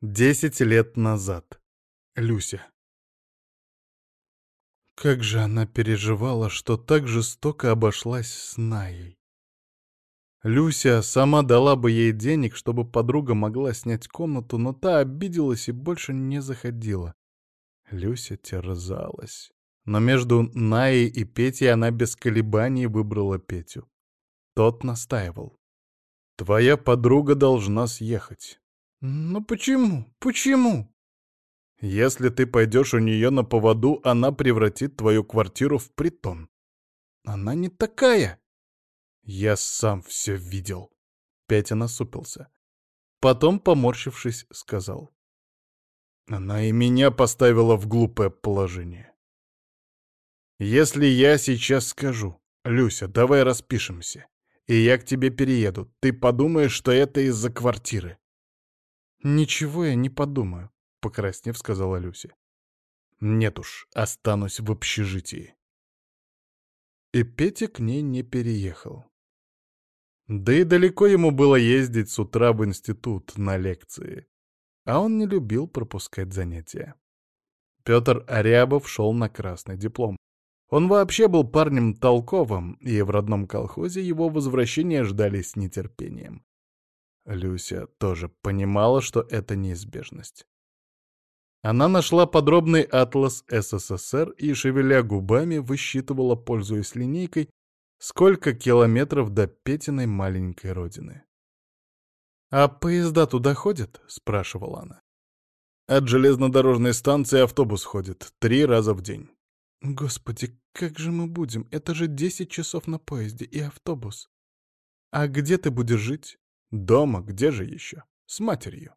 Десять лет назад. Люся. Как же она переживала, что так жестоко обошлась с Наей. Люся сама дала бы ей денег, чтобы подруга могла снять комнату, но та обиделась и больше не заходила. Люся терзалась. Но между Наей и Петей она без колебаний выбрала Петю. Тот настаивал. «Твоя подруга должна съехать. «Ну почему? Почему?» «Если ты пойдешь у нее на поводу, она превратит твою квартиру в притон». «Она не такая!» «Я сам все видел». Петя насупился. Потом, поморщившись, сказал. Она и меня поставила в глупое положение. Если я сейчас скажу, «Люся, давай распишемся», и я к тебе перееду, ты подумаешь, что это из-за квартиры. «Ничего я не подумаю», — покраснев сказала Люся. «Нет уж, останусь в общежитии». И Петя к ней не переехал. Да и далеко ему было ездить с утра в институт на лекции, а он не любил пропускать занятия. Петр Арябов шел на красный диплом. Он вообще был парнем толковым, и в родном колхозе его возвращения ждали с нетерпением. Люся тоже понимала, что это неизбежность. Она нашла подробный атлас СССР и, шевеля губами, высчитывала, пользуясь линейкой, сколько километров до Петиной маленькой родины. «А поезда туда ходят?» — спрашивала она. «От железнодорожной станции автобус ходит три раза в день». «Господи, как же мы будем? Это же десять часов на поезде и автобус. А где ты будешь жить?» Дома, где же еще? С матерью.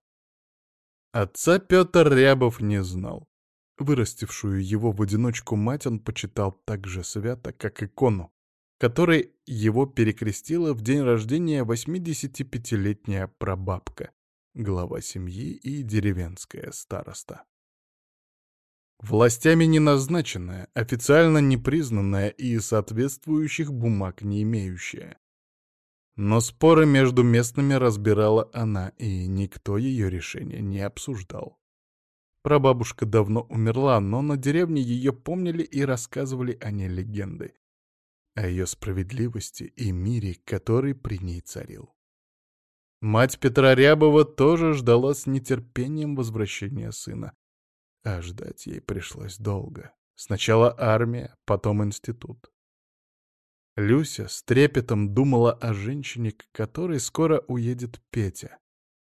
Отца Петр Рябов не знал. Вырастившую его в одиночку мать он почитал так же свято, как икону, которой его перекрестила в день рождения 85-летняя прабабка, глава семьи и деревенская староста. Властями не назначенная, официально не признанная и соответствующих бумаг не имеющая. Но споры между местными разбирала она, и никто ее решение не обсуждал. Прабабушка давно умерла, но на деревне ее помнили и рассказывали о ней легенды. О ее справедливости и мире, который при ней царил. Мать Петра Рябова тоже ждала с нетерпением возвращения сына. А ждать ей пришлось долго. Сначала армия, потом институт. Люся с трепетом думала о женщине, к которой скоро уедет Петя.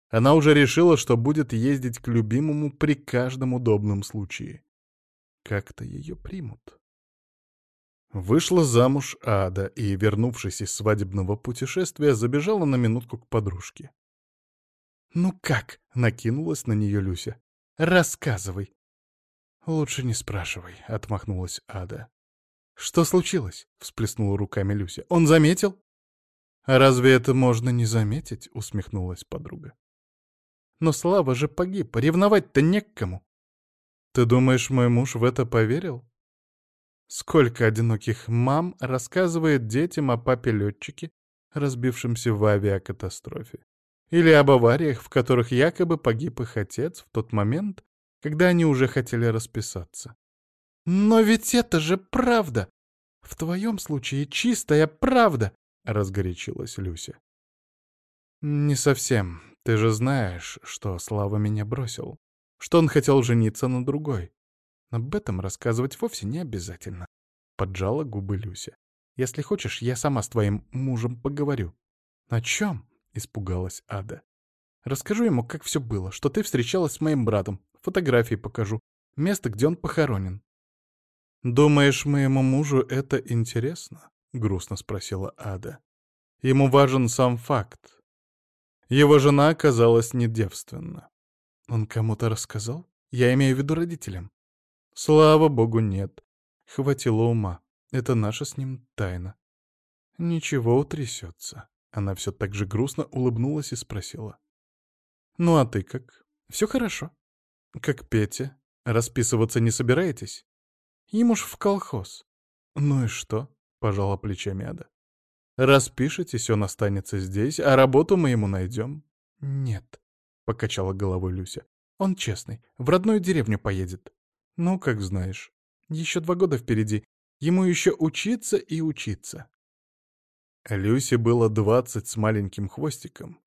Она уже решила, что будет ездить к любимому при каждом удобном случае. Как-то ее примут. Вышла замуж Ада и, вернувшись из свадебного путешествия, забежала на минутку к подружке. «Ну как?» — накинулась на нее Люся. «Рассказывай». «Лучше не спрашивай», — отмахнулась Ада. «Что случилось?» — всплеснула руками Люся. «Он заметил?» «А разве это можно не заметить?» — усмехнулась подруга. «Но Слава же погиб, ревновать-то не к кому». «Ты думаешь, мой муж в это поверил?» Сколько одиноких мам рассказывает детям о папе-летчике, разбившемся в авиакатастрофе, или об авариях, в которых якобы погиб их отец в тот момент, когда они уже хотели расписаться. «Но ведь это же правда! В твоем случае чистая правда!» — разгорячилась Люся. «Не совсем. Ты же знаешь, что Слава меня бросил. Что он хотел жениться на другой. Об этом рассказывать вовсе не обязательно», — поджала губы Люся. «Если хочешь, я сама с твоим мужем поговорю». «О чем?» — испугалась Ада. «Расскажу ему, как все было, что ты встречалась с моим братом, фотографии покажу, место, где он похоронен. «Думаешь, моему мужу это интересно?» — грустно спросила Ада. «Ему важен сам факт. Его жена оказалась недевственна. Он кому-то рассказал? Я имею в виду родителям». «Слава богу, нет. Хватило ума. Это наша с ним тайна». «Ничего, утрясется». Она все так же грустно улыбнулась и спросила. «Ну а ты как? Все хорошо?» «Как Петя? Расписываться не собираетесь?» Ему ж в колхоз. Ну и что? Пожала плечами Ада. Распишитесь, он останется здесь, а работу мы ему найдем. Нет, покачала головой Люся. Он честный, в родную деревню поедет. Ну, как знаешь. Еще два года впереди. Ему еще учиться и учиться. Люсе было двадцать с маленьким хвостиком.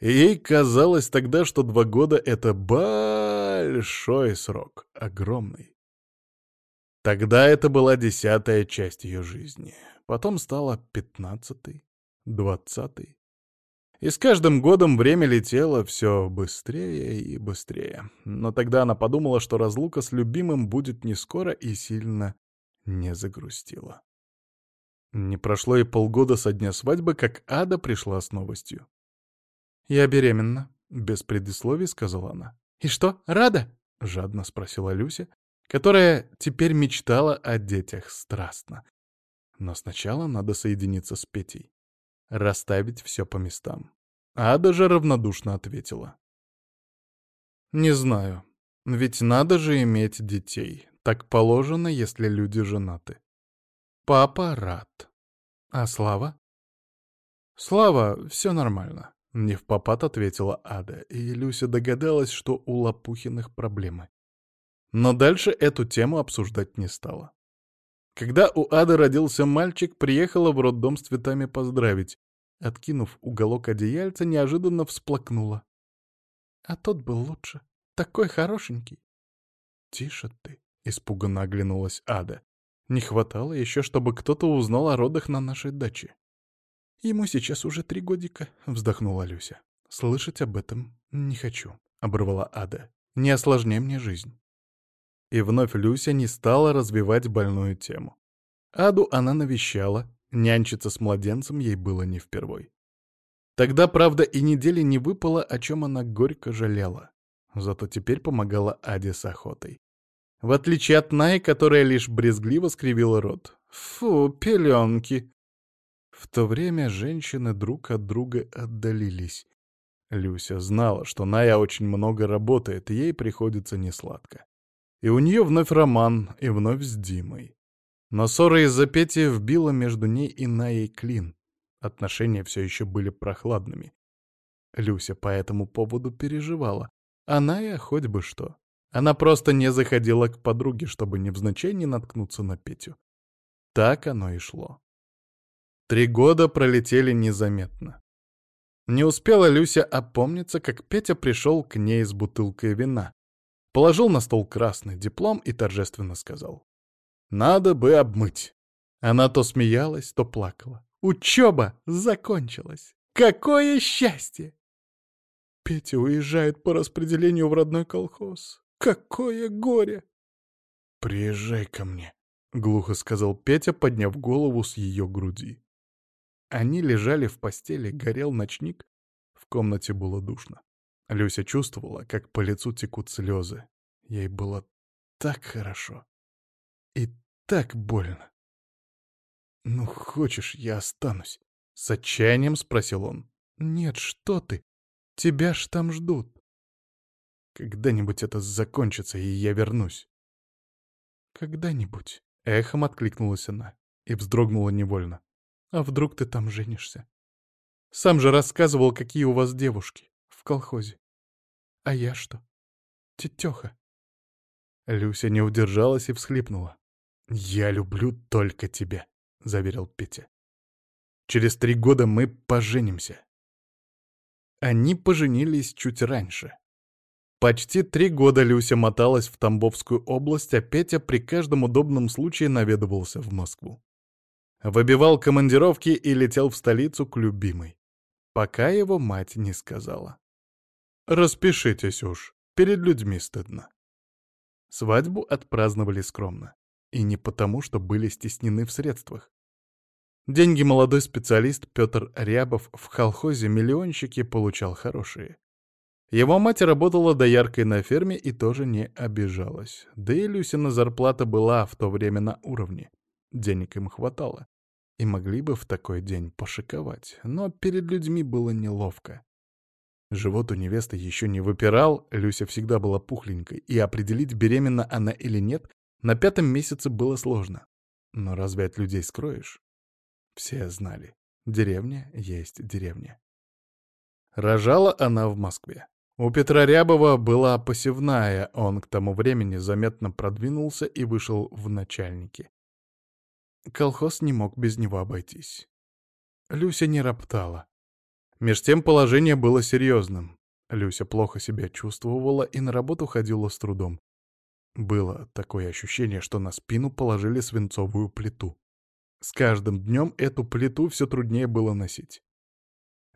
И ей казалось тогда, что два года — это большой срок, огромный. Тогда это была десятая часть ее жизни. Потом стала пятнадцатой, двадцатой. И с каждым годом время летело все быстрее и быстрее. Но тогда она подумала, что разлука с любимым будет не скоро и сильно не загрустила. Не прошло и полгода со дня свадьбы, как Ада пришла с новостью. «Я беременна», — без предисловий сказала она. «И что, рада?» — жадно спросила Люся, которая теперь мечтала о детях страстно. Но сначала надо соединиться с Петей расставить все по местам. Ада же равнодушно ответила. «Не знаю. Ведь надо же иметь детей. Так положено, если люди женаты. Папа рад. А Слава?» «Слава, все нормально», — не в попад ответила Ада, и Люся догадалась, что у Лопухиных проблемы. Но дальше эту тему обсуждать не стала. Когда у Ады родился мальчик, приехала в роддом с цветами поздравить. Откинув уголок одеяльца, неожиданно всплакнула. А тот был лучше. Такой хорошенький. «Тише ты», — испуганно оглянулась Ада. «Не хватало еще, чтобы кто-то узнал о родах на нашей даче». «Ему сейчас уже три годика», — вздохнула Люся. «Слышать об этом не хочу», — оборвала Ада. «Не осложняй мне жизнь». И вновь Люся не стала развивать больную тему. Аду она навещала, нянчиться с младенцем ей было не впервой. Тогда, правда, и недели не выпало, о чем она горько жалела. Зато теперь помогала Аде с охотой. В отличие от Наи, которая лишь брезгливо скривила рот. «Фу, пеленки!» В то время женщины друг от друга отдалились. Люся знала, что Ная очень много работает, ей приходится несладко. И у нее вновь роман, и вновь с Димой. Но ссора из-за Пети вбила между ней и Наей клин. Отношения все еще были прохладными. Люся по этому поводу переживала. А Ная хоть бы что. Она просто не заходила к подруге, чтобы невзначай не наткнуться на Петю. Так оно и шло. Три года пролетели незаметно. Не успела Люся опомниться, как Петя пришел к ней с бутылкой вина. Положил на стол красный диплом и торжественно сказал. «Надо бы обмыть». Она то смеялась, то плакала. «Учеба закончилась! Какое счастье!» Петя уезжает по распределению в родной колхоз. Какое горе! «Приезжай ко мне», — глухо сказал Петя, подняв голову с ее груди. Они лежали в постели, горел ночник. В комнате было душно. Люся чувствовала, как по лицу текут слезы. Ей было так хорошо и так больно. «Ну, хочешь, я останусь?» — с отчаянием спросил он. «Нет, что ты? Тебя ж там ждут. Когда-нибудь это закончится, и я вернусь». «Когда-нибудь», — эхом откликнулась она и вздрогнула невольно. «А вдруг ты там женишься? Сам же рассказывал, какие у вас девушки колхозе. А я что? Тетёха. Люся не удержалась и всхлипнула. «Я люблю только тебя», — заверил Петя. «Через три года мы поженимся». Они поженились чуть раньше. Почти три года Люся моталась в Тамбовскую область, а Петя при каждом удобном случае наведывался в Москву. Выбивал командировки и летел в столицу к любимой, пока его мать не сказала. Распишитесь уж, перед людьми стыдно. Свадьбу отпраздновали скромно. И не потому, что были стеснены в средствах. Деньги молодой специалист Петр Рябов в колхозе миллионщики получал хорошие. Его мать работала дояркой на ферме и тоже не обижалась. Да и Люсина зарплата была в то время на уровне. Денег им хватало. И могли бы в такой день пошиковать, но перед людьми было неловко. Живот у невесты еще не выпирал, Люся всегда была пухленькой, и определить, беременна она или нет, на пятом месяце было сложно. Но разве от людей скроешь? Все знали. Деревня есть деревня. Рожала она в Москве. У Петра Рябова была посевная, он к тому времени заметно продвинулся и вышел в начальники. Колхоз не мог без него обойтись. Люся не роптала. Меж тем положение было серьезным. Люся плохо себя чувствовала и на работу ходила с трудом. Было такое ощущение, что на спину положили свинцовую плиту. С каждым днем эту плиту все труднее было носить.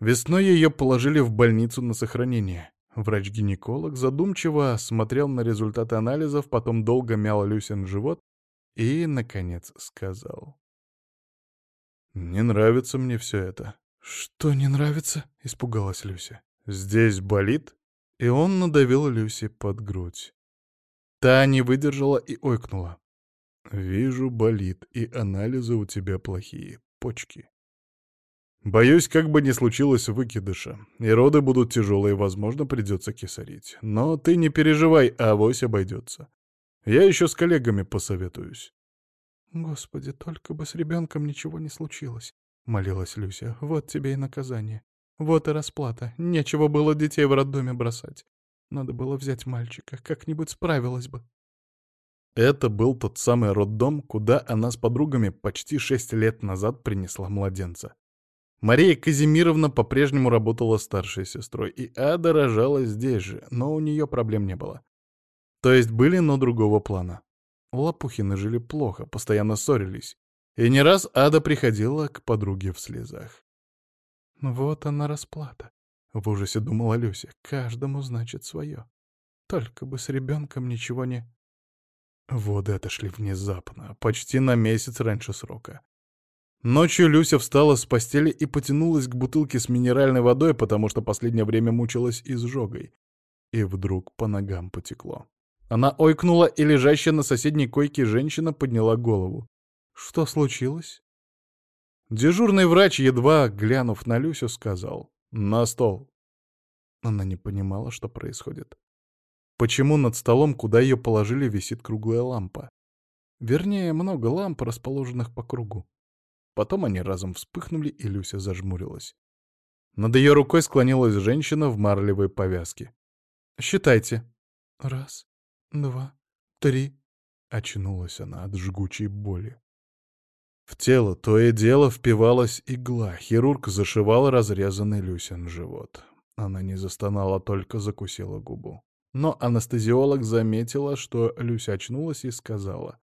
Весной ее положили в больницу на сохранение. Врач-гинеколог задумчиво смотрел на результаты анализов, потом долго мял Люсин живот и, наконец, сказал. «Не нравится мне все это». «Что не нравится?» — испугалась Люся. «Здесь болит?» И он надавил Люси под грудь. Та не выдержала и ойкнула. «Вижу, болит, и анализы у тебя плохие. Почки». Боюсь, как бы ни случилось выкидыша. И роды будут тяжелые, возможно, придется кисарить. Но ты не переживай, авось обойдется. Я еще с коллегами посоветуюсь. Господи, только бы с ребенком ничего не случилось, — молилась Люся. Вот тебе и наказание. Вот и расплата. Нечего было детей в роддоме бросать. Надо было взять мальчика, как-нибудь справилась бы. Это был тот самый роддом, куда она с подругами почти шесть лет назад принесла младенца. Мария Казимировна по-прежнему работала старшей сестрой, и Ада рожала здесь же, но у нее проблем не было. То есть были, но другого плана. Лопухины жили плохо, постоянно ссорились. И не раз Ада приходила к подруге в слезах. «Вот она расплата», — в ужасе думала Люся. «Каждому, значит, свое. Только бы с ребенком ничего не...» Воды отошли внезапно, почти на месяц раньше срока. Ночью Люся встала с постели и потянулась к бутылке с минеральной водой, потому что последнее время мучилась изжогой. И вдруг по ногам потекло. Она ойкнула, и лежащая на соседней койке женщина подняла голову. «Что случилось?» Дежурный врач, едва глянув на Люсю, сказал «На стол». Она не понимала, что происходит. Почему над столом, куда ее положили, висит круглая лампа? Вернее, много ламп, расположенных по кругу. Потом они разом вспыхнули, и Люся зажмурилась. Над ее рукой склонилась женщина в марлевой повязке. «Считайте». «Раз, два, три». Очнулась она от жгучей боли. В тело то и дело впивалась игла. Хирург зашивал разрезанный Люсин живот. Она не застонала, только закусила губу. Но анестезиолог заметила, что Люся очнулась и сказала.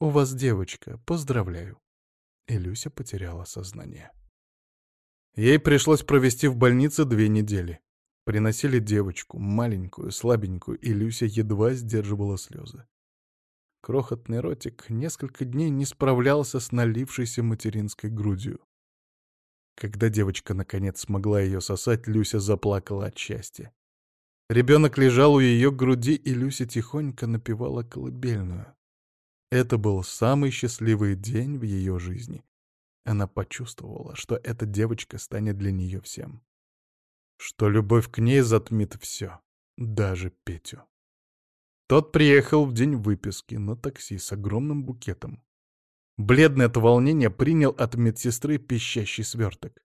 «У вас девочка, поздравляю» и Люся потеряла сознание. Ей пришлось провести в больнице две недели. Приносили девочку, маленькую, слабенькую, и Люся едва сдерживала слезы. Крохотный ротик несколько дней не справлялся с налившейся материнской грудью. Когда девочка наконец смогла ее сосать, Люся заплакала от счастья. Ребенок лежал у ее груди, и Люся тихонько напевала колыбельную. Это был самый счастливый день в ее жизни. Она почувствовала, что эта девочка станет для нее всем. Что любовь к ней затмит все, даже Петю. Тот приехал в день выписки на такси с огромным букетом. Бледный от волнения принял от медсестры пищащий сверток.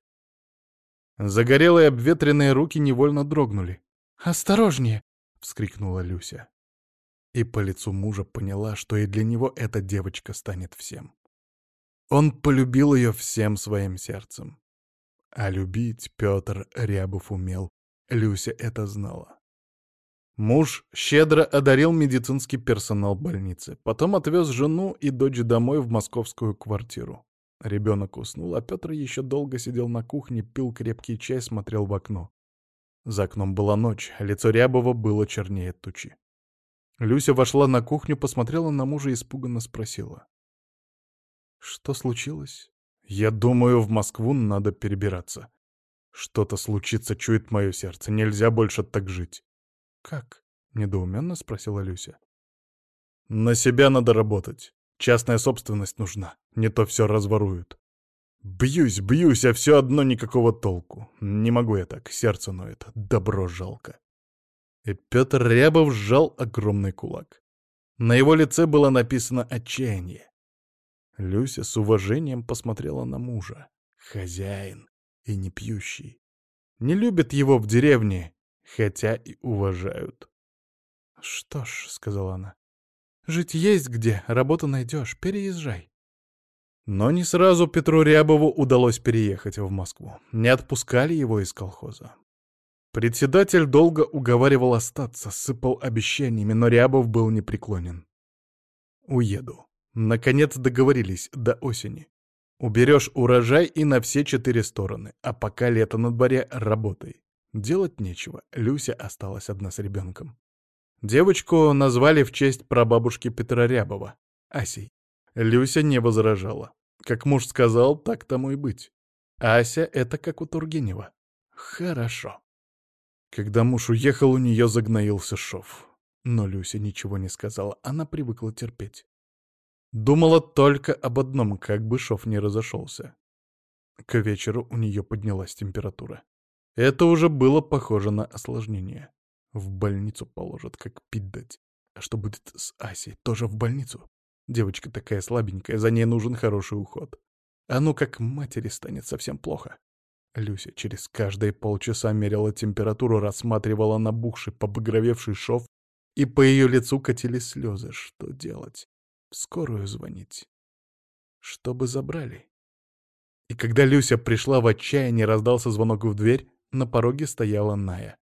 Загорелые обветренные руки невольно дрогнули. «Осторожнее!» — вскрикнула Люся и по лицу мужа поняла, что и для него эта девочка станет всем. Он полюбил ее всем своим сердцем. А любить Петр Рябов умел, Люся это знала. Муж щедро одарил медицинский персонал больницы, потом отвез жену и дочь домой в московскую квартиру. Ребенок уснул, а Петр еще долго сидел на кухне, пил крепкий чай, смотрел в окно. За окном была ночь, лицо Рябова было чернее тучи. Люся вошла на кухню, посмотрела на мужа и испуганно спросила. «Что случилось?» «Я думаю, в Москву надо перебираться. Что-то случится, чует мое сердце. Нельзя больше так жить». «Как?» — недоуменно спросила Люся. «На себя надо работать. Частная собственность нужна. Не то все разворуют. Бьюсь, бьюсь, а все одно никакого толку. Не могу я так, сердце ноет. Добро жалко». И Петр Рябов сжал огромный кулак. На его лице было написано отчаяние. Люся с уважением посмотрела на мужа. Хозяин и не пьющий. Не любит его в деревне хотя и уважают. «Что ж», — сказала она, — «жить есть где, работу найдешь, переезжай». Но не сразу Петру Рябову удалось переехать в Москву. Не отпускали его из колхоза. Председатель долго уговаривал остаться, сыпал обещаниями, но Рябов был непреклонен. «Уеду. Наконец договорились до осени. Уберешь урожай и на все четыре стороны, а пока лето на дворе, работай. Делать нечего, Люся осталась одна с ребенком. Девочку назвали в честь прабабушки Петра Рябова, Асей. Люся не возражала. Как муж сказал, так тому и быть. Ася — это как у Тургенева. Хорошо. Когда муж уехал, у нее загноился шов. Но Люся ничего не сказала, она привыкла терпеть. Думала только об одном, как бы шов не разошелся. К вечеру у нее поднялась температура. Это уже было похоже на осложнение. В больницу положат, как пить дать. А что будет с Асей? Тоже в больницу? Девочка такая слабенькая, за ней нужен хороший уход. А ну как матери станет совсем плохо. Люся через каждые полчаса мерила температуру, рассматривала набухший, побагровевший шов, и по ее лицу катились слезы. Что делать? В скорую звонить. Чтобы забрали. И когда Люся пришла в отчаяние, раздался звонок в дверь, на пороге стояла Ная.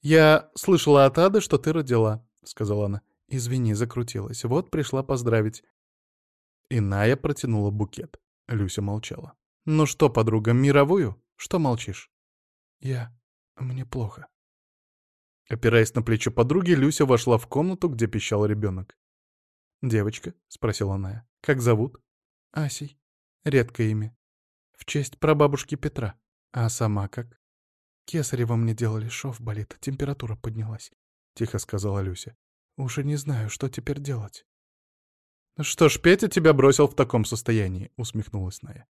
«Я слышала от Ады, что ты родила», — сказала она. «Извини, закрутилась. Вот пришла поздравить». И Ная протянула букет. Люся молчала. «Ну что, подруга, мировую? Что молчишь?» «Я... мне плохо». Опираясь на плечо подруги, Люся вошла в комнату, где пищал ребенок. «Девочка?» — спросила Ная. «Как зовут?» «Асей. Редкое имя. В честь прабабушки Петра. А сама как?» «Кесарева мне делали, шов болит, температура поднялась», — тихо сказала Люся. «Уж и не знаю, что теперь делать». «Что ж, Петя тебя бросил в таком состоянии», — усмехнулась Ная.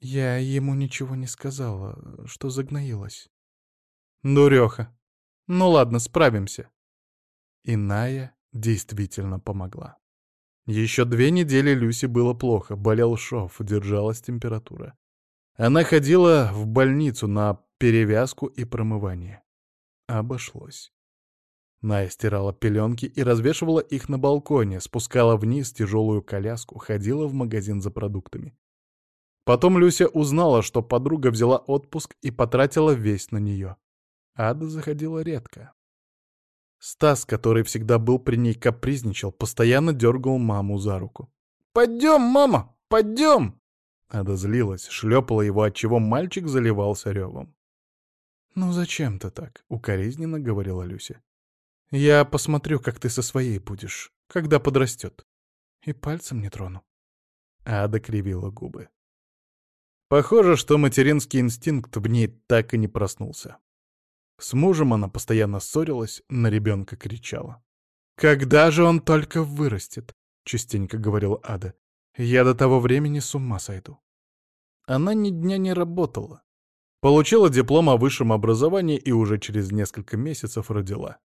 «Я ему ничего не сказала, что загноилась». «Дуреха. Ну ладно, справимся». И Ная действительно помогла. Еще две недели Люси было плохо, болел шов, держалась температура. Она ходила в больницу на перевязку и промывание. Обошлось. Ная стирала пеленки и развешивала их на балконе, спускала вниз тяжелую коляску, ходила в магазин за продуктами. Потом Люся узнала, что подруга взяла отпуск и потратила весь на нее. Ада заходила редко. Стас, который всегда был при ней капризничал, постоянно дергал маму за руку. «Пойдем, мама, пойдем!» Ада злилась, шлепала его, отчего мальчик заливался ревом. «Ну зачем ты так?» — укоризненно говорила Люся. Я посмотрю, как ты со своей будешь, когда подрастет. И пальцем не трону. Ада кривила губы. Похоже, что материнский инстинкт в ней так и не проснулся. С мужем она постоянно ссорилась, на ребенка кричала. «Когда же он только вырастет?» — частенько говорила Ада. «Я до того времени с ума сойду». Она ни дня не работала. Получила диплом о высшем образовании и уже через несколько месяцев родила.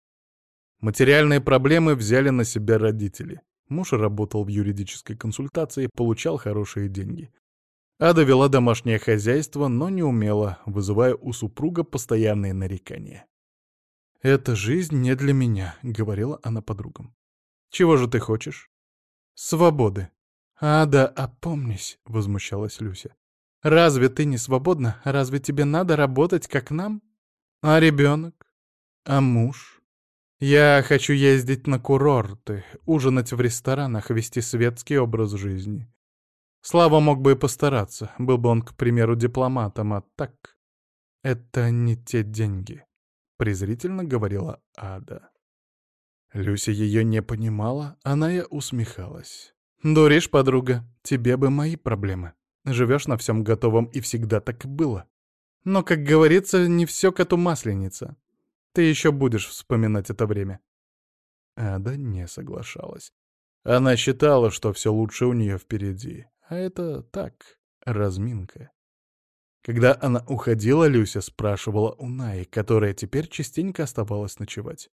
Материальные проблемы взяли на себя родители. Муж работал в юридической консультации, получал хорошие деньги. Ада вела домашнее хозяйство, но не умела, вызывая у супруга постоянные нарекания. «Эта жизнь не для меня», — говорила она подругам. «Чего же ты хочешь?» «Свободы». «Ада, опомнись», — возмущалась Люся. «Разве ты не свободна? Разве тебе надо работать, как нам? А ребенок? А муж?» Я хочу ездить на курорты, ужинать в ресторанах, вести светский образ жизни. Слава мог бы и постараться, был бы он, к примеру, дипломатом, а так... Это не те деньги, — презрительно говорила Ада. Люся ее не понимала, она и усмехалась. «Дуришь, подруга, тебе бы мои проблемы. Живешь на всем готовом, и всегда так было. Но, как говорится, не все коту масленица. Ты еще будешь вспоминать это время. Ада не соглашалась. Она считала, что все лучше у нее впереди. А это так, разминка. Когда она уходила, Люся спрашивала у Наи, которая теперь частенько оставалась ночевать.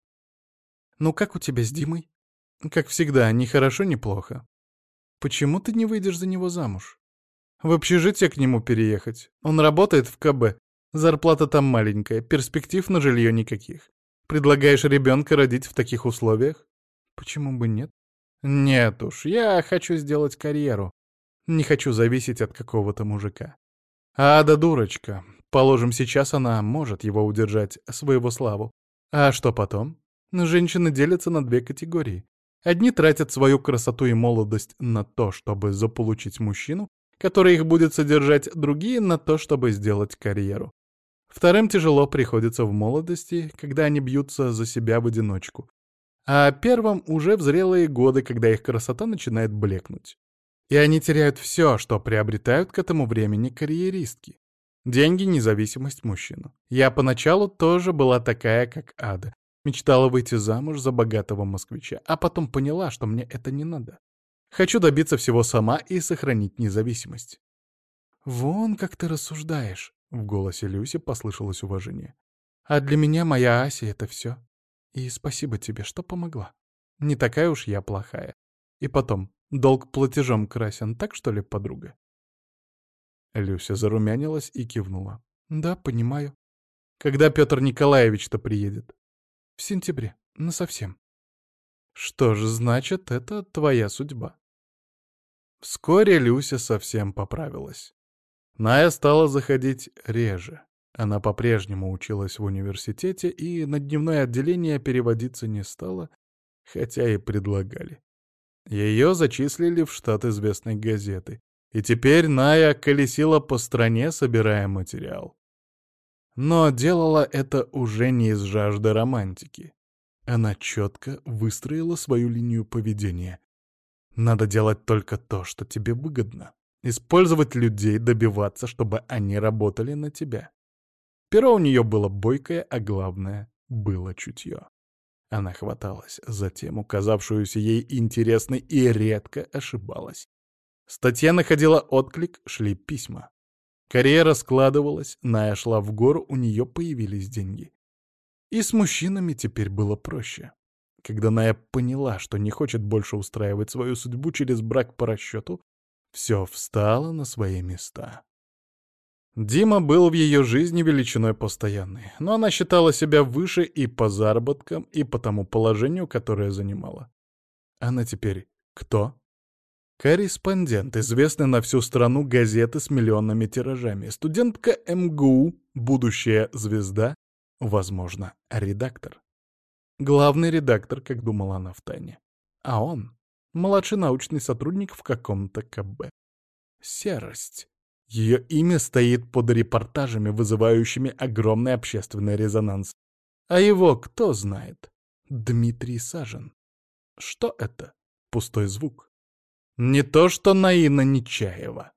«Ну как у тебя с Димой?» «Как всегда, ни хорошо, ни плохо. Почему ты не выйдешь за него замуж? В общежитие к нему переехать. Он работает в КБ. Зарплата там маленькая, перспектив на жилье никаких. Предлагаешь ребенка родить в таких условиях? Почему бы нет? Нет уж, я хочу сделать карьеру. Не хочу зависеть от какого-то мужика. Ада дурочка. Положим, сейчас она может его удержать, своего славу. А что потом? Женщины делятся на две категории. Одни тратят свою красоту и молодость на то, чтобы заполучить мужчину, который их будет содержать, другие — на то, чтобы сделать карьеру. Вторым тяжело приходится в молодости, когда они бьются за себя в одиночку. А первым уже в зрелые годы, когда их красота начинает блекнуть. И они теряют все, что приобретают к этому времени карьеристки. Деньги, независимость, мужчину. Я поначалу тоже была такая, как Ада. Мечтала выйти замуж за богатого москвича, а потом поняла, что мне это не надо. Хочу добиться всего сама и сохранить независимость. «Вон как ты рассуждаешь», — в голосе Люси послышалось уважение. «А для меня моя Ася — это все. И спасибо тебе, что помогла. Не такая уж я плохая. И потом, долг платежом красен, так что ли, подруга?» Люся зарумянилась и кивнула. «Да, понимаю. Когда Петр Николаевич-то приедет?» В сентябре. Насовсем. Что ж, значит, это твоя судьба. Вскоре Люся совсем поправилась. Ная стала заходить реже. Она по-прежнему училась в университете и на дневное отделение переводиться не стала, хотя и предлагали. Ее зачислили в штат известной газеты, и теперь Ная колесила по стране, собирая материал. Но делала это уже не из жажды романтики. Она четко выстроила свою линию поведения. Надо делать только то, что тебе выгодно. Использовать людей, добиваться, чтобы они работали на тебя. Перо у нее было бойкое, а главное — было чутье. Она хваталась за тему, казавшуюся ей интересной, и редко ошибалась. Статья находила отклик, шли письма. Карьера складывалась, Ная шла в гору, у нее появились деньги. И с мужчинами теперь было проще. Когда Ная поняла, что не хочет больше устраивать свою судьбу через брак по расчету, все встало на свои места. Дима был в ее жизни величиной постоянной, но она считала себя выше и по заработкам, и по тому положению, которое занимала. Она теперь кто? Корреспондент, известный на всю страну газеты с миллионными тиражами, студентка МГУ, будущая звезда, возможно, редактор. Главный редактор, как думала она втайне. А он — младший научный сотрудник в каком-то КБ. Серость. Ее имя стоит под репортажами, вызывающими огромный общественный резонанс. А его кто знает? Дмитрий Сажен. Что это? Пустой звук. Не то что Наина Нечаева.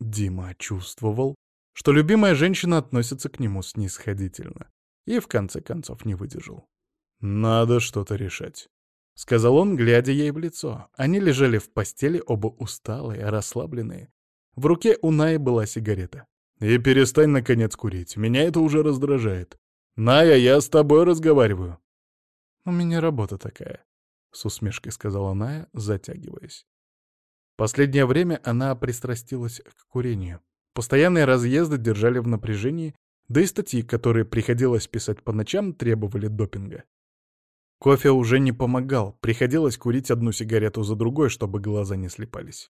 Дима чувствовал, что любимая женщина относится к нему снисходительно, и в конце концов не выдержал. «Надо что-то решать», — сказал он, глядя ей в лицо. Они лежали в постели, оба усталые, расслабленные. В руке у Наи была сигарета. «И перестань, наконец, курить. Меня это уже раздражает. Ная, я с тобой разговариваю». «У меня работа такая», — с усмешкой сказала Ная, затягиваясь. Последнее время она пристрастилась к курению. Постоянные разъезды держали в напряжении, да и статьи, которые приходилось писать по ночам, требовали допинга. Кофе уже не помогал, приходилось курить одну сигарету за другой, чтобы глаза не слепались.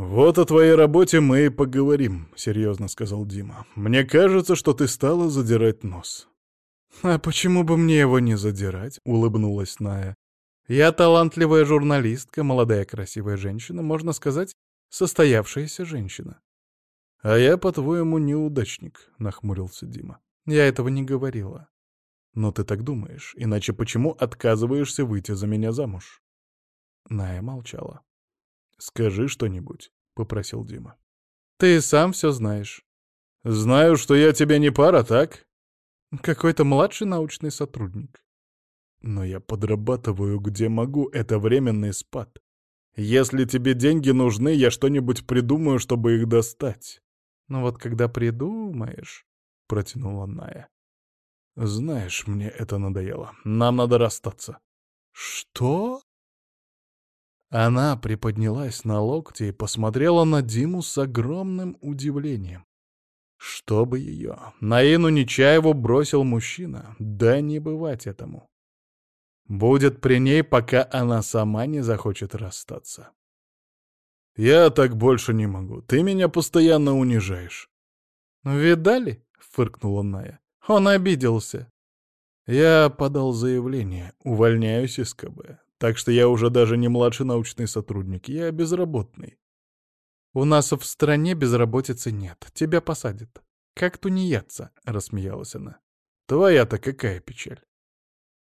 «Вот о твоей работе мы и поговорим», — серьезно сказал Дима. «Мне кажется, что ты стала задирать нос». «А почему бы мне его не задирать?» — улыбнулась Ная. Я талантливая журналистка, молодая красивая женщина, можно сказать, состоявшаяся женщина. — А я, по-твоему, неудачник, — нахмурился Дима. — Я этого не говорила. — Но ты так думаешь, иначе почему отказываешься выйти за меня замуж? Ная молчала. — Скажи что-нибудь, — попросил Дима. — Ты сам все знаешь. — Знаю, что я тебе не пара, так? — Какой-то младший научный сотрудник. Но я подрабатываю где могу, это временный спад. Если тебе деньги нужны, я что-нибудь придумаю, чтобы их достать. Но вот когда придумаешь, — протянула Ная. Знаешь, мне это надоело. Нам надо расстаться. Что? Она приподнялась на локте и посмотрела на Диму с огромным удивлением. Чтобы ее, Наину Нечаеву бросил мужчина, да не бывать этому. Будет при ней, пока она сама не захочет расстаться. «Я так больше не могу. Ты меня постоянно унижаешь». «Видали?» — фыркнула Ная. «Он обиделся». Я подал заявление, увольняюсь из КБ. Так что я уже даже не младший научный сотрудник, я безработный. «У нас в стране безработицы нет. Тебя посадят. Как тунеядца», — рассмеялась она. «Твоя-то какая печаль?»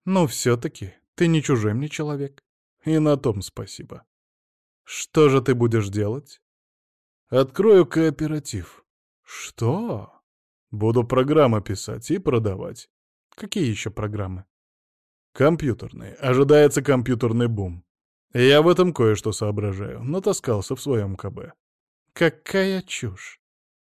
«Ну, все-таки, ты не чужой мне человек». «И на том спасибо». «Что же ты будешь делать?» «Открою кооператив». «Что?» «Буду программы писать и продавать». «Какие еще программы?» «Компьютерные. Ожидается компьютерный бум. Я в этом кое-что соображаю. Натаскался в своем КБ». «Какая чушь!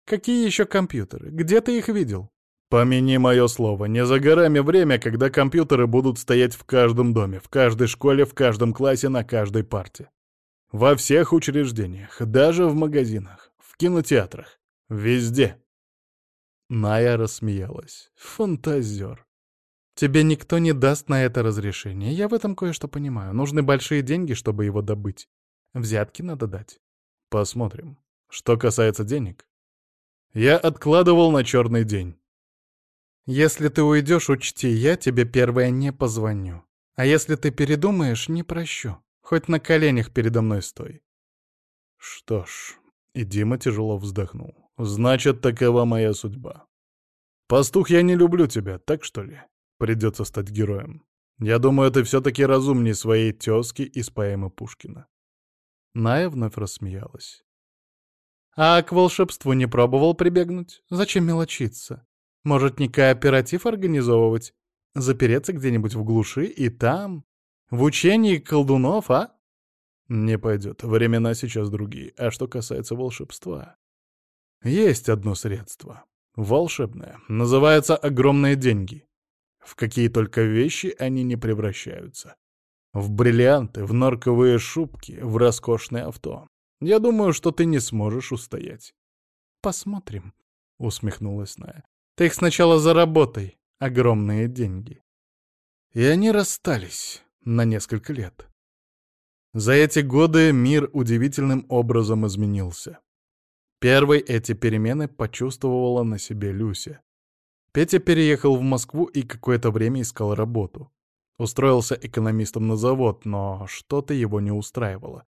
Какие еще компьютеры? Где ты их видел?» Помяни мое слово, не за горами время, когда компьютеры будут стоять в каждом доме, в каждой школе, в каждом классе, на каждой парте. Во всех учреждениях, даже в магазинах, в кинотеатрах, везде. Ная рассмеялась. Фантазер. Тебе никто не даст на это разрешение. Я в этом кое-что понимаю. Нужны большие деньги, чтобы его добыть. Взятки надо дать. Посмотрим. Что касается денег, я откладывал на черный день. Если ты уйдешь, учти, я тебе первое не позвоню. А если ты передумаешь, не прощу. Хоть на коленях передо мной стой. Что ж, и Дима тяжело вздохнул. Значит, такова моя судьба. Пастух, я не люблю тебя, так что ли? Придется стать героем. Я думаю, ты все-таки разумнее своей тезки из поэмы Пушкина. Ная вновь рассмеялась. А к волшебству не пробовал прибегнуть? Зачем мелочиться? Может, не кооператив организовывать? Запереться где-нибудь в глуши и там? В учении колдунов, а? Не пойдет. Времена сейчас другие. А что касается волшебства? Есть одно средство. Волшебное. Называется «огромные деньги». В какие только вещи они не превращаются. В бриллианты, в норковые шубки, в роскошное авто. Я думаю, что ты не сможешь устоять. Посмотрим, — усмехнулась Ная. Ты их сначала заработай. Огромные деньги. И они расстались на несколько лет. За эти годы мир удивительным образом изменился. Первой эти перемены почувствовала на себе Люся. Петя переехал в Москву и какое-то время искал работу. Устроился экономистом на завод, но что-то его не устраивало.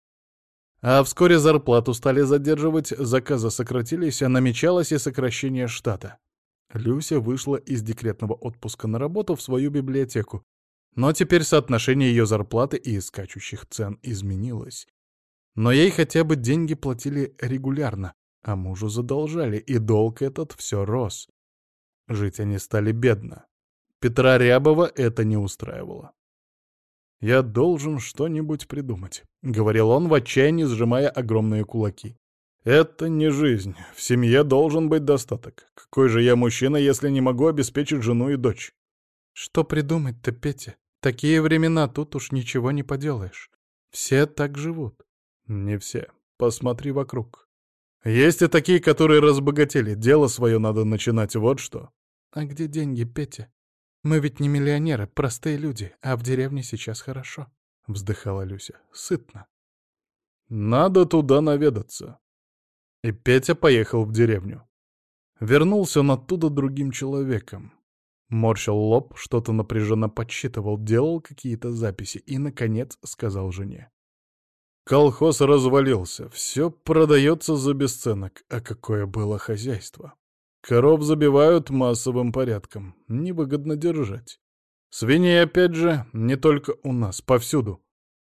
А вскоре зарплату стали задерживать, заказы сократились, а намечалось и сокращение штата. Люся вышла из декретного отпуска на работу в свою библиотеку, но теперь соотношение ее зарплаты и скачущих цен изменилось. Но ей хотя бы деньги платили регулярно, а мужу задолжали, и долг этот все рос. Жить они стали бедно. Петра Рябова это не устраивало. «Я должен что-нибудь придумать», — говорил он в отчаянии, сжимая огромные кулаки. «Это не жизнь. В семье должен быть достаток. Какой же я мужчина, если не могу обеспечить жену и дочь?» «Что придумать-то, Петя? Такие времена, тут уж ничего не поделаешь. Все так живут». «Не все. Посмотри вокруг. Есть и такие, которые разбогатели. Дело свое надо начинать, вот что». «А где деньги, Петя? Мы ведь не миллионеры, простые люди, а в деревне сейчас хорошо», — вздыхала Люся. «Сытно». «Надо туда наведаться». И Петя поехал в деревню. Вернулся он оттуда другим человеком. Морщил лоб, что-то напряженно подсчитывал, делал какие-то записи и, наконец, сказал жене. Колхоз развалился, все продается за бесценок, а какое было хозяйство. Коров забивают массовым порядком, невыгодно держать. Свиней, опять же, не только у нас, повсюду.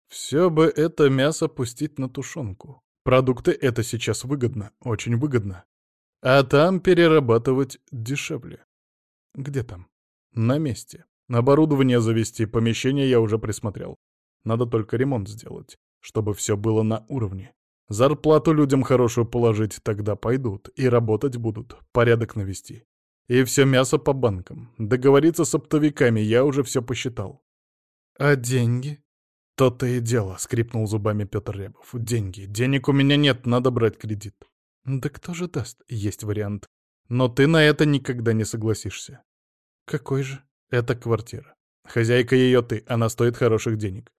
Все бы это мясо пустить на тушенку. Продукты это сейчас выгодно, очень выгодно. А там перерабатывать дешевле. Где там? На месте. Оборудование завести, помещение я уже присмотрел. Надо только ремонт сделать, чтобы все было на уровне. Зарплату людям хорошую положить, тогда пойдут. И работать будут, порядок навести. И все мясо по банкам. Договориться с оптовиками, я уже все посчитал. А деньги? То-то и дело, скрипнул зубами Петр Рябов. Деньги. Денег у меня нет, надо брать кредит. Да кто же даст? Есть вариант. Но ты на это никогда не согласишься. Какой же? Это квартира. Хозяйка ее ты, она стоит хороших денег.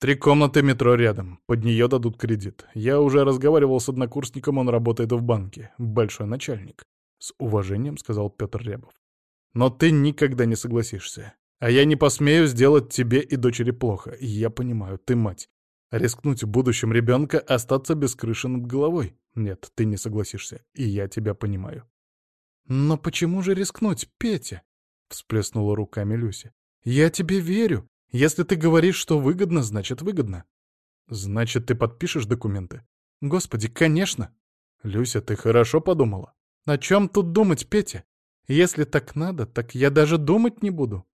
Три комнаты метро рядом, под нее дадут кредит. Я уже разговаривал с однокурсником, он работает в банке. Большой начальник. С уважением сказал Петр Рябов. Но ты никогда не согласишься. А я не посмею сделать тебе и дочери плохо. Я понимаю, ты мать. Рискнуть в будущем ребенка, остаться без крыши над головой. Нет, ты не согласишься, и я тебя понимаю. Но почему же рискнуть, Петя? Всплеснула руками Люся. Я тебе верю. Если ты говоришь, что выгодно, значит выгодно. Значит, ты подпишешь документы? Господи, конечно. Люся, ты хорошо подумала? О чем тут думать, Петя? Если так надо, так я даже думать не буду.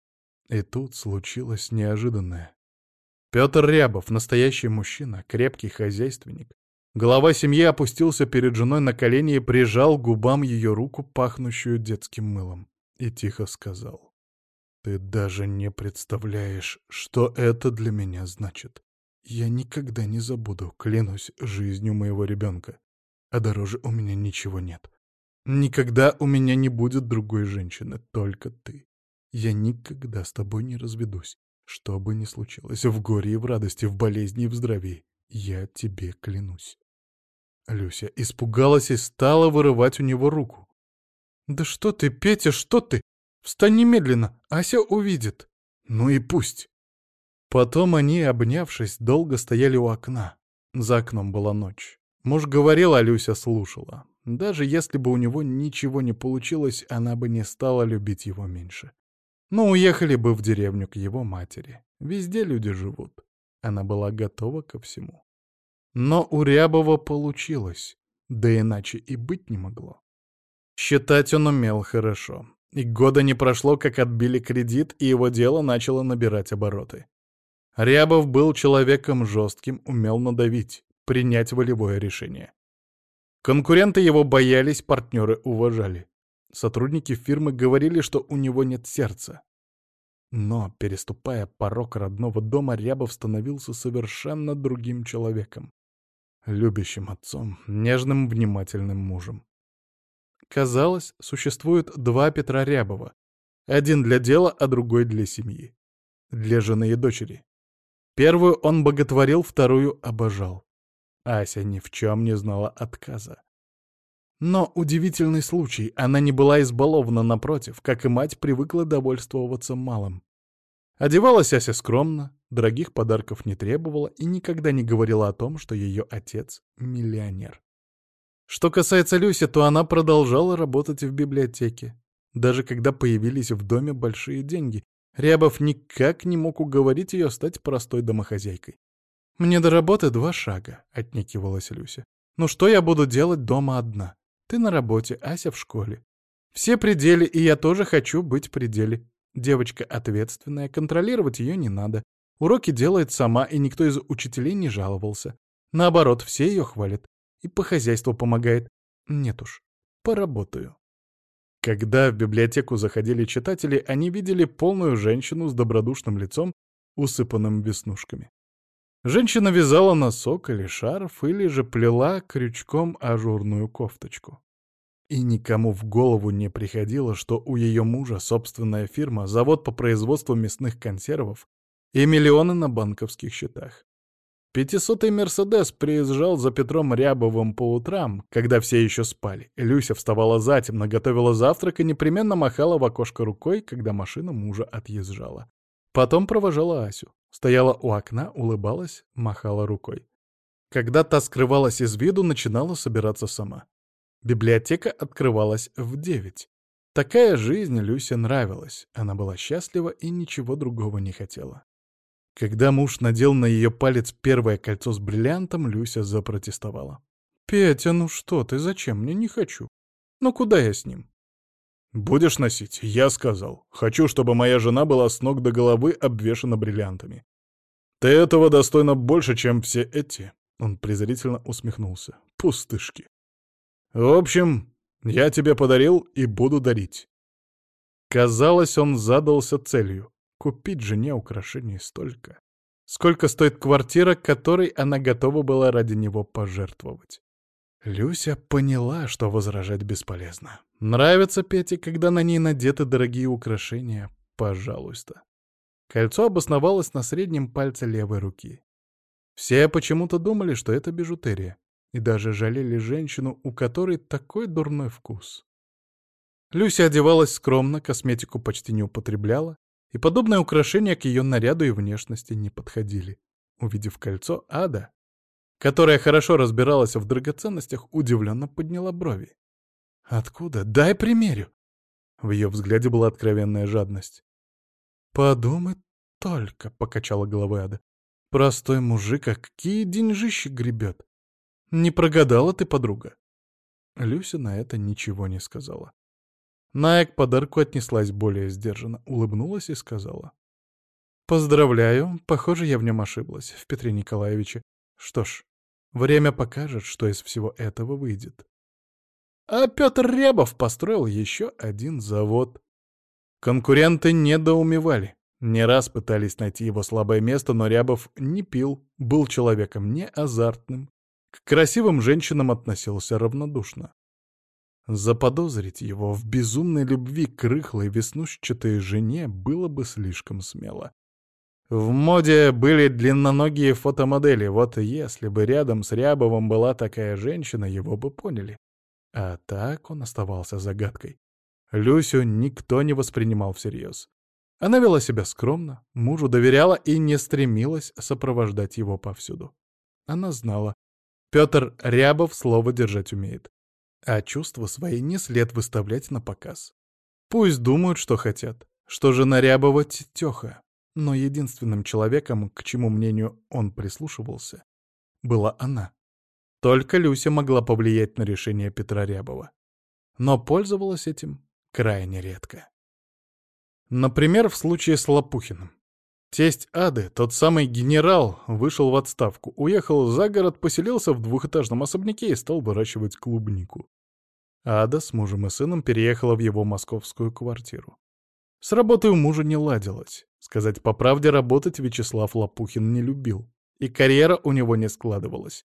И тут случилось неожиданное. Петр Рябов, настоящий мужчина, крепкий хозяйственник. Глава семьи опустился перед женой на колени и прижал губам ее руку, пахнущую детским мылом, и тихо сказал. «Ты даже не представляешь, что это для меня значит. Я никогда не забуду, клянусь, жизнью моего ребенка. А дороже у меня ничего нет. Никогда у меня не будет другой женщины, только ты. Я никогда с тобой не разведусь. Что бы ни случилось, в горе и в радости, в болезни и в здравии, я тебе клянусь. Люся испугалась и стала вырывать у него руку. «Да что ты, Петя, что ты? Встань немедленно, Ася увидит». «Ну и пусть». Потом они, обнявшись, долго стояли у окна. За окном была ночь. Муж говорил, а Люся слушала. Даже если бы у него ничего не получилось, она бы не стала любить его меньше. Но уехали бы в деревню к его матери. Везде люди живут. Она была готова ко всему. Но у Рябова получилось, да иначе и быть не могло. Считать он умел хорошо. И года не прошло, как отбили кредит, и его дело начало набирать обороты. Рябов был человеком жестким, умел надавить, принять волевое решение. Конкуренты его боялись, партнеры уважали. Сотрудники фирмы говорили, что у него нет сердца. Но, переступая порог родного дома, Рябов становился совершенно другим человеком. Любящим отцом, нежным, внимательным мужем. Казалось, существует два Петра Рябова. Один для дела, а другой для семьи. Для жены и дочери. Первую он боготворил, вторую обожал. Ася ни в чем не знала отказа. Но удивительный случай, она не была избалована напротив, как и мать привыкла довольствоваться малым. Одевалась Ася скромно, дорогих подарков не требовала и никогда не говорила о том, что ее отец — миллионер. Что касается Люси, то она продолжала работать в библиотеке. Даже когда появились в доме большие деньги, Рябов никак не мог уговорить ее стать простой домохозяйкой. «Мне до работы два шага», — отнекивалась Люся. «Ну что я буду делать дома одна? Ты на работе, Ася в школе. Все пределы, и я тоже хочу быть пределе. Девочка ответственная, контролировать ее не надо. Уроки делает сама, и никто из учителей не жаловался. Наоборот, все ее хвалят. И по хозяйству помогает. Нет уж, поработаю. Когда в библиотеку заходили читатели, они видели полную женщину с добродушным лицом, усыпанным веснушками. Женщина вязала носок или шарф, или же плела крючком ажурную кофточку. И никому в голову не приходило, что у ее мужа собственная фирма, завод по производству мясных консервов и миллионы на банковских счетах. Пятисотый «Мерседес» приезжал за Петром Рябовым по утрам, когда все еще спали. Люся вставала затемно, готовила завтрак и непременно махала в окошко рукой, когда машина мужа отъезжала. Потом провожала Асю. Стояла у окна, улыбалась, махала рукой. Когда та скрывалась из виду, начинала собираться сама. Библиотека открывалась в девять. Такая жизнь Люсе нравилась. Она была счастлива и ничего другого не хотела. Когда муж надел на ее палец первое кольцо с бриллиантом, Люся запротестовала. «Петя, ну что ты, зачем? Мне не хочу. Ну куда я с ним?» «Будешь носить?» — я сказал. «Хочу, чтобы моя жена была с ног до головы обвешана бриллиантами. Ты этого достойна больше, чем все эти». Он презрительно усмехнулся. «Пустышки. В общем, я тебе подарил и буду дарить». Казалось, он задался целью — купить жене украшений столько, сколько стоит квартира, которой она готова была ради него пожертвовать. Люся поняла, что возражать бесполезно. Нравится Пете, когда на ней надеты дорогие украшения? Пожалуйста. Кольцо обосновалось на среднем пальце левой руки. Все почему-то думали, что это бижутерия, и даже жалели женщину, у которой такой дурной вкус. Люся одевалась скромно, косметику почти не употребляла, и подобные украшения к ее наряду и внешности не подходили. Увидев кольцо, Ада которая хорошо разбиралась в драгоценностях, удивленно подняла брови. «Откуда? Дай примерю!» В ее взгляде была откровенная жадность. «Подумай только», — покачала головой Ада. «Простой мужик, а какие деньжищи гребет! Не прогадала ты, подруга!» Люся на это ничего не сказала. Ная к подарку отнеслась более сдержанно, улыбнулась и сказала. «Поздравляю, похоже, я в нем ошиблась, в Петре Николаевиче. Что ж, время покажет, что из всего этого выйдет. А Петр Рябов построил еще один завод. Конкуренты недоумевали. Не раз пытались найти его слабое место, но Рябов не пил, был человеком не азартным, к красивым женщинам относился равнодушно. Заподозрить его в безумной любви к рыхлой веснушчатой жене было бы слишком смело. В моде были длинноногие фотомодели, вот если бы рядом с Рябовым была такая женщина, его бы поняли. А так он оставался загадкой. Люсю никто не воспринимал всерьез. Она вела себя скромно, мужу доверяла и не стремилась сопровождать его повсюду. Она знала, Петр Рябов слово держать умеет, а чувства свои не след выставлять на показ. Пусть думают, что хотят, что жена Рябова — тёха, но единственным человеком, к чему мнению он прислушивался, была она. Только Люся могла повлиять на решение Петра Рябова. Но пользовалась этим крайне редко. Например, в случае с Лопухиным. Тесть Ады, тот самый генерал, вышел в отставку, уехал за город, поселился в двухэтажном особняке и стал выращивать клубнику. Ада с мужем и сыном переехала в его московскую квартиру. С работой у мужа не ладилось. Сказать по правде, работать Вячеслав Лопухин не любил, и карьера у него не складывалась.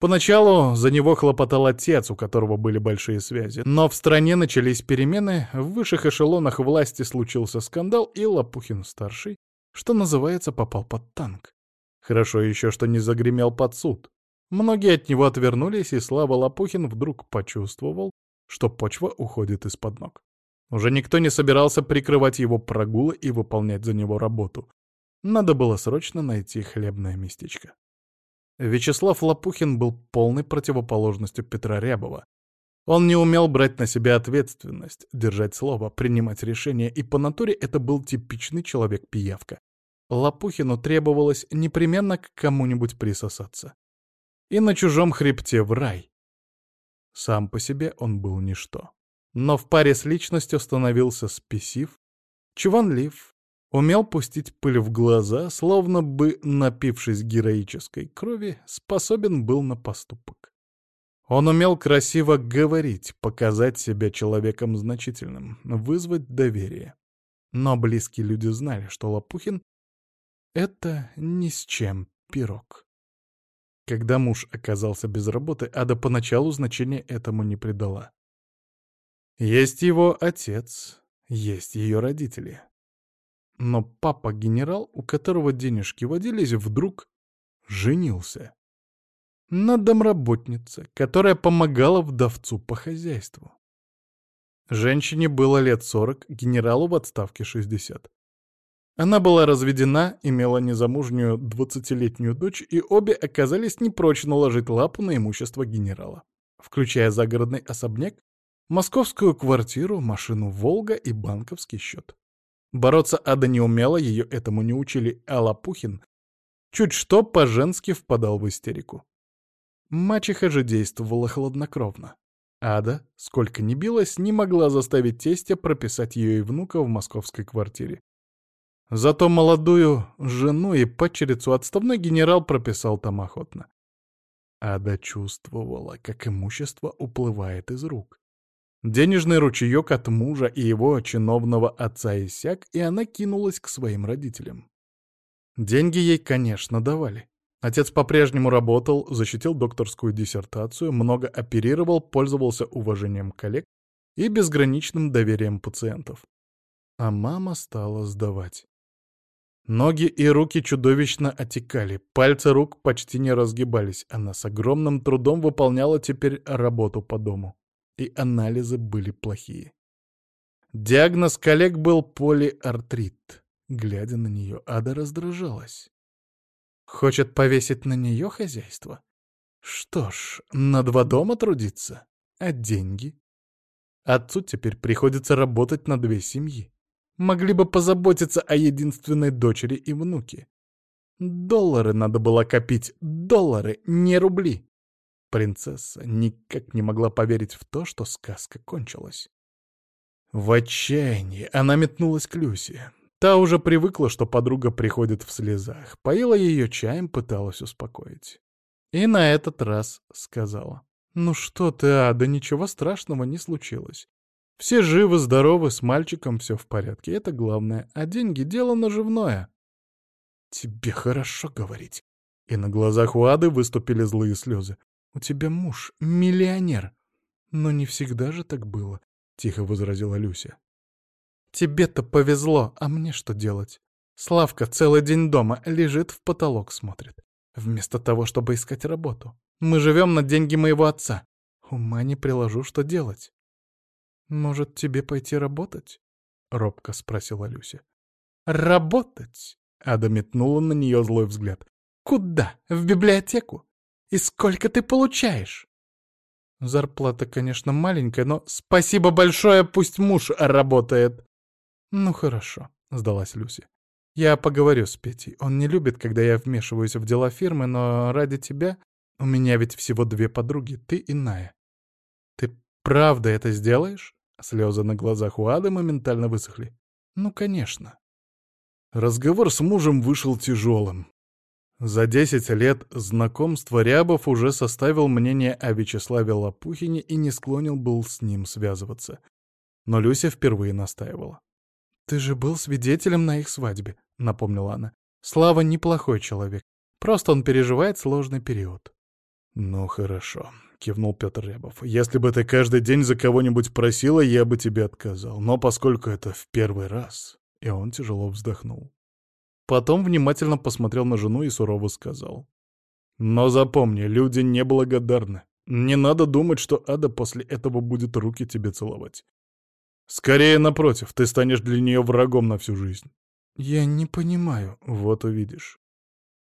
Поначалу за него хлопотал отец, у которого были большие связи, но в стране начались перемены, в высших эшелонах власти случился скандал, и Лопухин-старший, что называется, попал под танк. Хорошо еще, что не загремел под суд. Многие от него отвернулись, и Слава Лопухин вдруг почувствовал, что почва уходит из-под ног. Уже никто не собирался прикрывать его прогулы и выполнять за него работу. Надо было срочно найти хлебное местечко. Вячеслав Лопухин был полной противоположностью Петра Рябова. Он не умел брать на себя ответственность, держать слово, принимать решения, и по натуре это был типичный человек-пиявка. Лопухину требовалось непременно к кому-нибудь присосаться. И на чужом хребте в рай. Сам по себе он был ничто но в паре с личностью становился спесив, чванлив, умел пустить пыль в глаза, словно бы, напившись героической крови, способен был на поступок. Он умел красиво говорить, показать себя человеком значительным, вызвать доверие. Но близкие люди знали, что Лопухин — это ни с чем пирог. Когда муж оказался без работы, Ада поначалу значения этому не придала. Есть его отец, есть ее родители. Но папа-генерал, у которого денежки водились, вдруг женился. На домработнице, которая помогала вдовцу по хозяйству. Женщине было лет сорок, генералу в отставке шестьдесят. Она была разведена, имела незамужнюю двадцатилетнюю дочь, и обе оказались не прочь наложить лапу на имущество генерала, включая загородный особняк Московскую квартиру, машину «Волга» и банковский счет. Бороться Ада не умела, ее этому не учили, а Лопухин чуть что по-женски впадал в истерику. Мачеха же действовала хладнокровно. Ада, сколько ни билась, не могла заставить тестя прописать ее и внука в московской квартире. Зато молодую жену и падчерицу отставной генерал прописал там охотно. Ада чувствовала, как имущество уплывает из рук. Денежный ручеек от мужа и его чиновного отца иссяк, и она кинулась к своим родителям. Деньги ей, конечно, давали. Отец по-прежнему работал, защитил докторскую диссертацию, много оперировал, пользовался уважением коллег и безграничным доверием пациентов. А мама стала сдавать. Ноги и руки чудовищно отекали, пальцы рук почти не разгибались, она с огромным трудом выполняла теперь работу по дому. И анализы были плохие. Диагноз коллег был полиартрит. Глядя на нее, Ада раздражалась. Хочет повесить на нее хозяйство? Что ж, на два дома трудиться? А деньги? Отцу теперь приходится работать на две семьи. Могли бы позаботиться о единственной дочери и внуке. Доллары надо было копить, доллары, не рубли. Принцесса никак не могла поверить в то, что сказка кончилась. В отчаянии она метнулась к Люсе. Та уже привыкла, что подруга приходит в слезах. Поила ее чаем, пыталась успокоить. И на этот раз сказала. «Ну что ты, Ада, ничего страшного не случилось. Все живы, здоровы, с мальчиком все в порядке, это главное. А деньги — дело наживное». «Тебе хорошо говорить». И на глазах у Ады выступили злые слезы. «У тебя муж миллионер». «Но не всегда же так было. — тихо возразила Люся. «Тебе-то повезло, а мне что делать? Славка целый день дома, лежит в потолок смотрит. Вместо того, чтобы искать работу. Мы живем на деньги моего отца. Ума не приложу, что делать». «Может, тебе пойти работать?» — робко спросила Люся. «Работать?» — Ада метнула на нее злой взгляд. «Куда? В библиотеку? И сколько ты получаешь?» Зарплата, конечно, маленькая, но спасибо большое, пусть муж работает. Ну хорошо, сдалась Люси. Я поговорю с Петей. Он не любит, когда я вмешиваюсь в дела фирмы, но ради тебя у меня ведь всего две подруги, ты и Ная. Правда это сделаешь? Слезы на глазах у Ады моментально высохли. Ну, конечно. Разговор с мужем вышел тяжелым. За 10 лет знакомства Рябов уже составил мнение о Вячеславе Лопухине и не склонен был с ним связываться. Но Люся впервые настаивала. «Ты же был свидетелем на их свадьбе», — напомнила она. «Слава неплохой человек. Просто он переживает сложный период». «Ну хорошо», — кивнул Петр Рябов. «Если бы ты каждый день за кого-нибудь просила, я бы тебе отказал. Но поскольку это в первый раз...» И он тяжело вздохнул. Потом внимательно посмотрел на жену и сурово сказал. «Но запомни, люди неблагодарны. Не надо думать, что Ада после этого будет руки тебе целовать. Скорее, напротив, ты станешь для нее врагом на всю жизнь». «Я не понимаю». «Вот увидишь.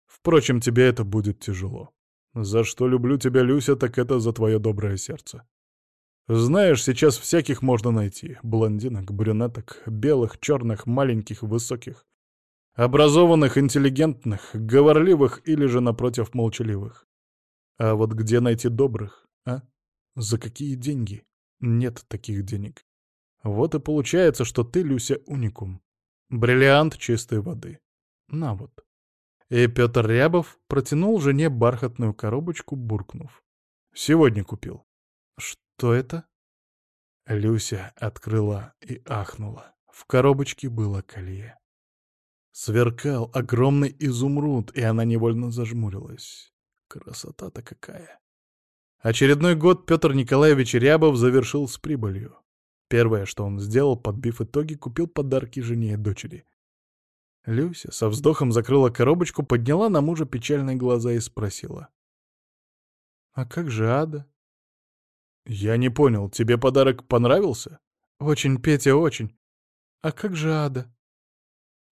Впрочем, тебе это будет тяжело. За что люблю тебя, Люся, так это за твое доброе сердце. Знаешь, сейчас всяких можно найти. Блондинок, брюнеток, белых, черных, маленьких, высоких. Образованных, интеллигентных, говорливых или же, напротив, молчаливых. А вот где найти добрых, а? За какие деньги? Нет таких денег. Вот и получается, что ты, Люся, уникум. Бриллиант чистой воды. На вот. И Петр Рябов протянул жене бархатную коробочку, буркнув. Сегодня купил. Что это? Люся открыла и ахнула. В коробочке было колье. Сверкал огромный изумруд, и она невольно зажмурилась. Красота-то какая! Очередной год Петр Николаевич Рябов завершил с прибылью. Первое, что он сделал, подбив итоги, купил подарки жене и дочери. Люся со вздохом закрыла коробочку, подняла на мужа печальные глаза и спросила. «А как же Ада?» «Я не понял, тебе подарок понравился?» «Очень, Петя, очень. А как же Ада?»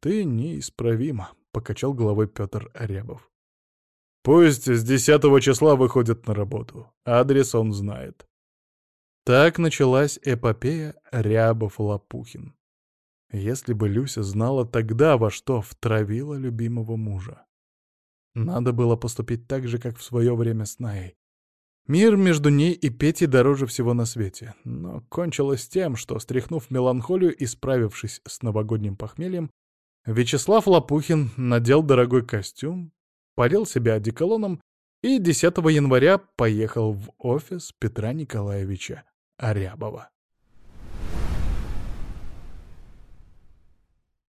«Ты неисправима», — покачал головой Петр Рябов. «Пусть с десятого числа выходит на работу. Адрес он знает». Так началась эпопея Рябов-Лопухин. Если бы Люся знала тогда, во что втравила любимого мужа. Надо было поступить так же, как в свое время с Наей. Мир между ней и Петей дороже всего на свете, но кончилось тем, что, стряхнув меланхолию и справившись с новогодним похмельем, Вячеслав Лопухин надел дорогой костюм, полил себя одеколоном и 10 января поехал в офис Петра Николаевича Арябова.